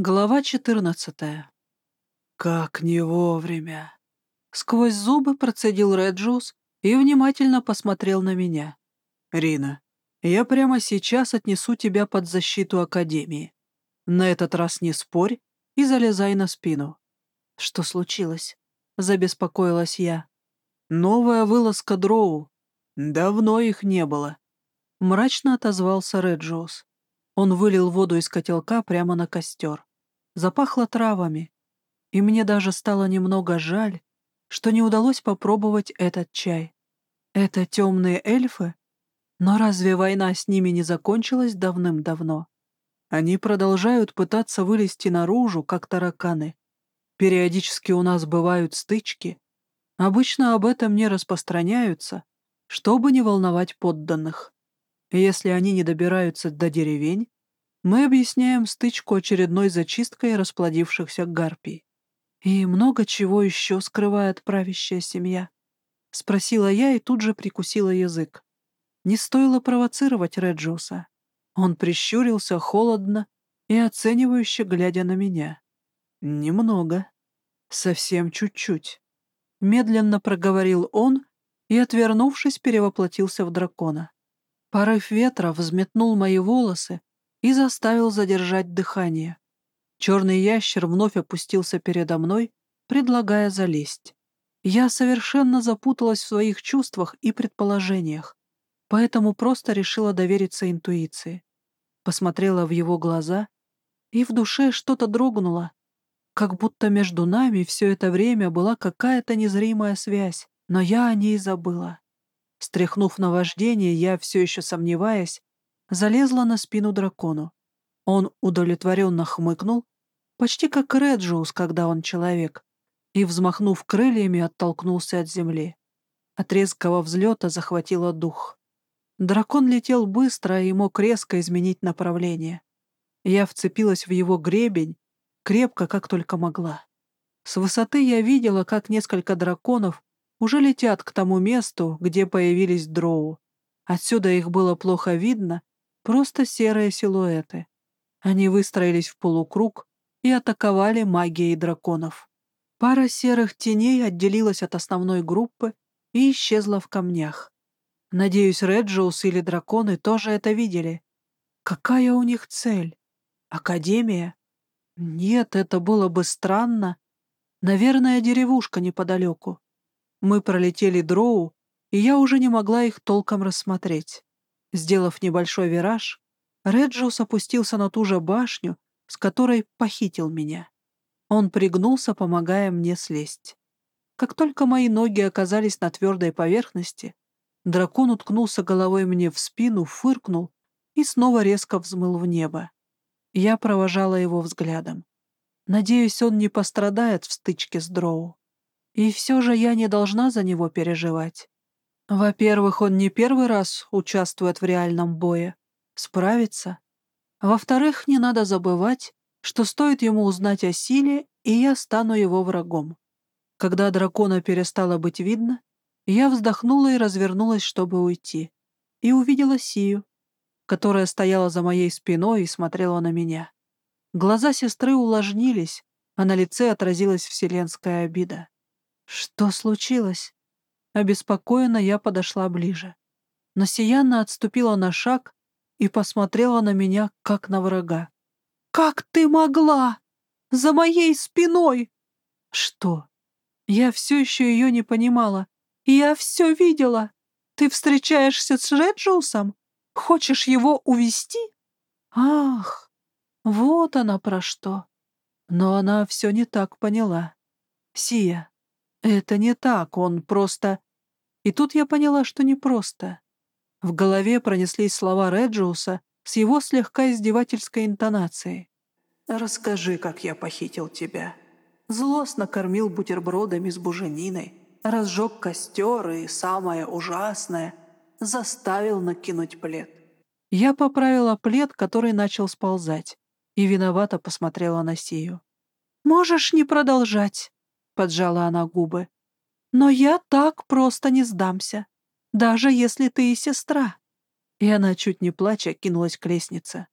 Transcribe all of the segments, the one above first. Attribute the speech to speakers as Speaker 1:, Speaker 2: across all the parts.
Speaker 1: Глава четырнадцатая. «Как не вовремя!» Сквозь зубы процедил Реджус и внимательно посмотрел на меня. «Рина, я прямо сейчас отнесу тебя под защиту Академии. На этот раз не спорь и залезай на спину». «Что случилось?» — забеспокоилась я. «Новая вылазка дроу. Давно их не было». Мрачно отозвался Реджиус. Он вылил воду из котелка прямо на костер запахло травами, и мне даже стало немного жаль, что не удалось попробовать этот чай. Это темные эльфы? Но разве война с ними не закончилась давным-давно? Они продолжают пытаться вылезти наружу, как тараканы. Периодически у нас бывают стычки. Обычно об этом не распространяются, чтобы не волновать подданных. Если они не добираются до деревень, мы объясняем стычку очередной зачисткой расплодившихся гарпий. И много чего еще скрывает правящая семья. Спросила я и тут же прикусила язык. Не стоило провоцировать Реджиуса. Он прищурился холодно и оценивающе глядя на меня. «Немного. Совсем чуть-чуть». Медленно проговорил он и, отвернувшись, перевоплотился в дракона. Порыв ветра взметнул мои волосы, и заставил задержать дыхание. Черный ящер вновь опустился передо мной, предлагая залезть. Я совершенно запуталась в своих чувствах и предположениях, поэтому просто решила довериться интуиции. Посмотрела в его глаза, и в душе что-то дрогнуло, как будто между нами все это время была какая-то незримая связь, но я о ней забыла. Стряхнув наваждение, я, все еще сомневаясь, залезла на спину дракону. Он удовлетворенно хмыкнул, почти как Реджиус, когда он человек, и, взмахнув крыльями, оттолкнулся от земли. От резкого взлета захватило дух. Дракон летел быстро и мог резко изменить направление. Я вцепилась в его гребень, крепко, как только могла. С высоты я видела, как несколько драконов уже летят к тому месту, где появились дроу. Отсюда их было плохо видно, Просто серые силуэты. Они выстроились в полукруг и атаковали магией драконов. Пара серых теней отделилась от основной группы и исчезла в камнях. Надеюсь, Реджиус или драконы тоже это видели. Какая у них цель? Академия? Нет, это было бы странно. Наверное, деревушка неподалеку. Мы пролетели дроу, и я уже не могла их толком рассмотреть. Сделав небольшой вираж, Реджиус опустился на ту же башню, с которой похитил меня. Он пригнулся, помогая мне слезть. Как только мои ноги оказались на твердой поверхности, дракон уткнулся головой мне в спину, фыркнул и снова резко взмыл в небо. Я провожала его взглядом. Надеюсь, он не пострадает в стычке с Дроу. И все же я не должна за него переживать. Во-первых, он не первый раз участвует в реальном бое. Справится. Во-вторых, не надо забывать, что стоит ему узнать о силе, и я стану его врагом. Когда дракона перестало быть видно, я вздохнула и развернулась, чтобы уйти. И увидела Сию, которая стояла за моей спиной и смотрела на меня. Глаза сестры увлажнились, а на лице отразилась вселенская обида. Что случилось? Обеспокоенно я подошла ближе. Но Сияна отступила на шаг и посмотрела на меня, как на врага. «Как ты могла? За моей спиной!» «Что?» Я все еще ее не понимала. «Я все видела. Ты встречаешься с Реджиусом? Хочешь его увести? «Ах, вот она про что!» Но она все не так поняла. «Сия, это не так, он просто...» И тут я поняла, что непросто. В голове пронеслись слова Реджиуса с его слегка издевательской интонацией. «Расскажи, как я похитил тебя». Злостно кормил бутербродами с бужениной, разжег костер и, самое ужасное, заставил накинуть плед. Я поправила плед, который начал сползать, и виновато посмотрела на Сию. «Можешь не продолжать», — поджала она губы. Но я так просто не сдамся, даже если ты и сестра. И она, чуть не плача, кинулась к лестнице.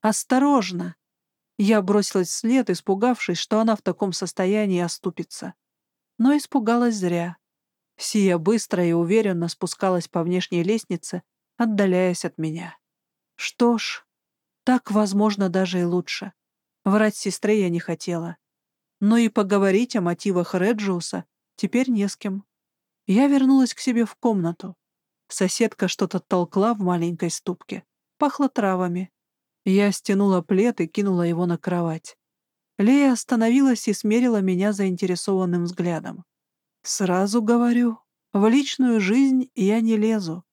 Speaker 1: «Осторожно!» Я бросилась вслед, испугавшись, что она в таком состоянии оступится. Но испугалась зря. Сия быстро и уверенно спускалась по внешней лестнице, отдаляясь от меня. Что ж, так, возможно, даже и лучше. Врать сестре я не хотела. Но и поговорить о мотивах Реджиуса теперь не с кем. Я вернулась к себе в комнату. Соседка что-то толкла в маленькой ступке. Пахло травами. Я стянула плед и кинула его на кровать. Лея остановилась и смерила меня заинтересованным взглядом. «Сразу говорю, в личную жизнь я не лезу.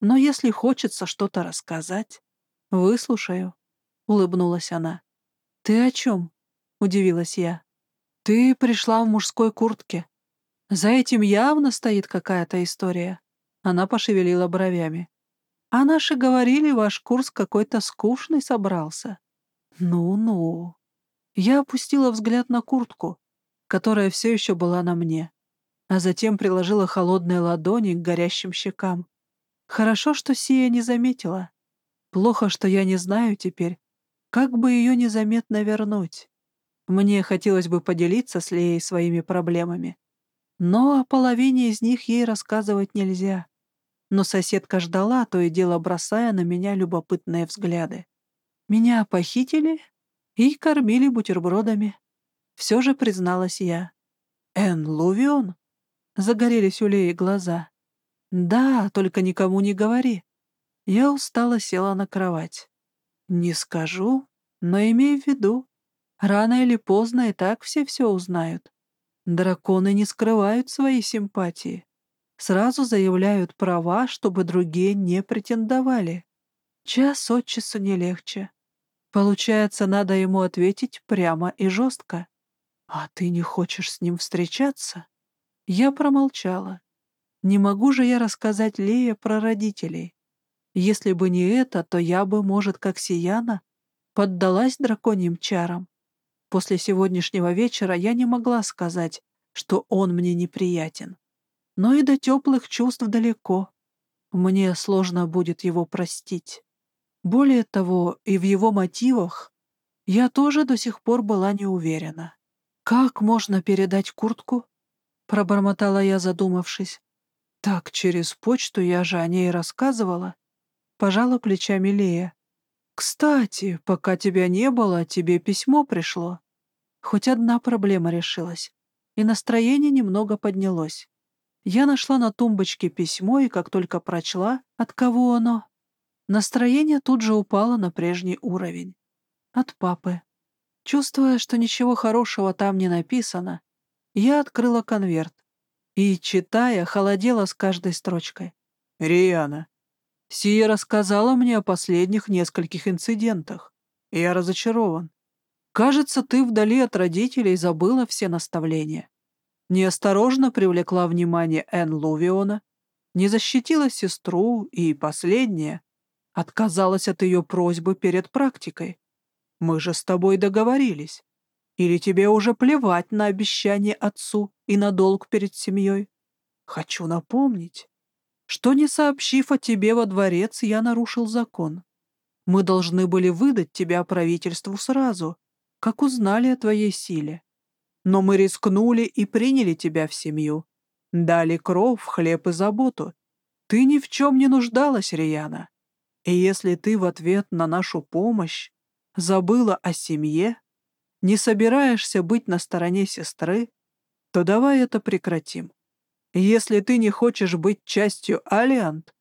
Speaker 1: Но если хочется что-то рассказать, выслушаю», — улыбнулась она. «Ты о чем?» — удивилась я. «Ты пришла в мужской куртке. За этим явно стоит какая-то история». Она пошевелила бровями. «А наши говорили, ваш курс какой-то скучный собрался». «Ну-ну». Я опустила взгляд на куртку, которая все еще была на мне а затем приложила холодные ладони к горящим щекам. Хорошо, что Сия не заметила. Плохо, что я не знаю теперь, как бы ее незаметно вернуть. Мне хотелось бы поделиться с Леей своими проблемами. Но о половине из них ей рассказывать нельзя. Но соседка ждала, то и дело бросая на меня любопытные взгляды. Меня похитили и кормили бутербродами. Все же призналась я. «Эн Лувион?» Загорелись у Леи глаза. «Да, только никому не говори». Я устало села на кровать. «Не скажу, но имей в виду, рано или поздно и так все все узнают. Драконы не скрывают свои симпатии. Сразу заявляют права, чтобы другие не претендовали. Час от часу не легче. Получается, надо ему ответить прямо и жестко. А ты не хочешь с ним встречаться? Я промолчала. Не могу же я рассказать Лее про родителей. Если бы не это, то я бы, может, как Сияна, поддалась драконьим чарам. После сегодняшнего вечера я не могла сказать, что он мне неприятен. Но и до теплых чувств далеко. Мне сложно будет его простить. Более того, и в его мотивах я тоже до сих пор была не уверена. Как можно передать куртку — пробормотала я, задумавшись. «Так, через почту я же о ней рассказывала». Пожала плечами Лея. «Кстати, пока тебя не было, тебе письмо пришло». Хоть одна проблема решилась, и настроение немного поднялось. Я нашла на тумбочке письмо, и как только прочла, от кого оно, настроение тут же упало на прежний уровень. От папы. Чувствуя, что ничего хорошего там не написано, я открыла конверт и, читая, холодела с каждой строчкой. «Риана, Сия рассказала мне о последних нескольких инцидентах. Я разочарован. Кажется, ты вдали от родителей забыла все наставления. Неосторожно привлекла внимание Энн Лувиона, не защитила сестру и, последнее, отказалась от ее просьбы перед практикой. Мы же с тобой договорились. Или тебе уже плевать на обещание отцу и на долг перед семьей? Хочу напомнить, что, не сообщив о тебе во дворец, я нарушил закон. Мы должны были выдать тебя правительству сразу, как узнали о твоей силе. Но мы рискнули и приняли тебя в семью. Дали кров, хлеб и заботу. Ты ни в чем не нуждалась, Рияна. И если ты в ответ на нашу помощь забыла о семье, не собираешься быть на стороне сестры, то давай это прекратим. Если ты не хочешь быть частью Алиант,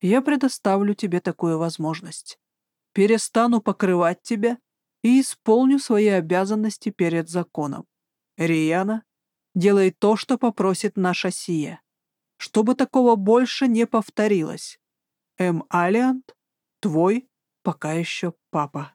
Speaker 1: я предоставлю тебе такую возможность. Перестану покрывать тебя и исполню свои обязанности перед законом. Рияна, делай то, что попросит наша Сия. Чтобы такого больше не повторилось. М. Алиант, твой пока еще папа.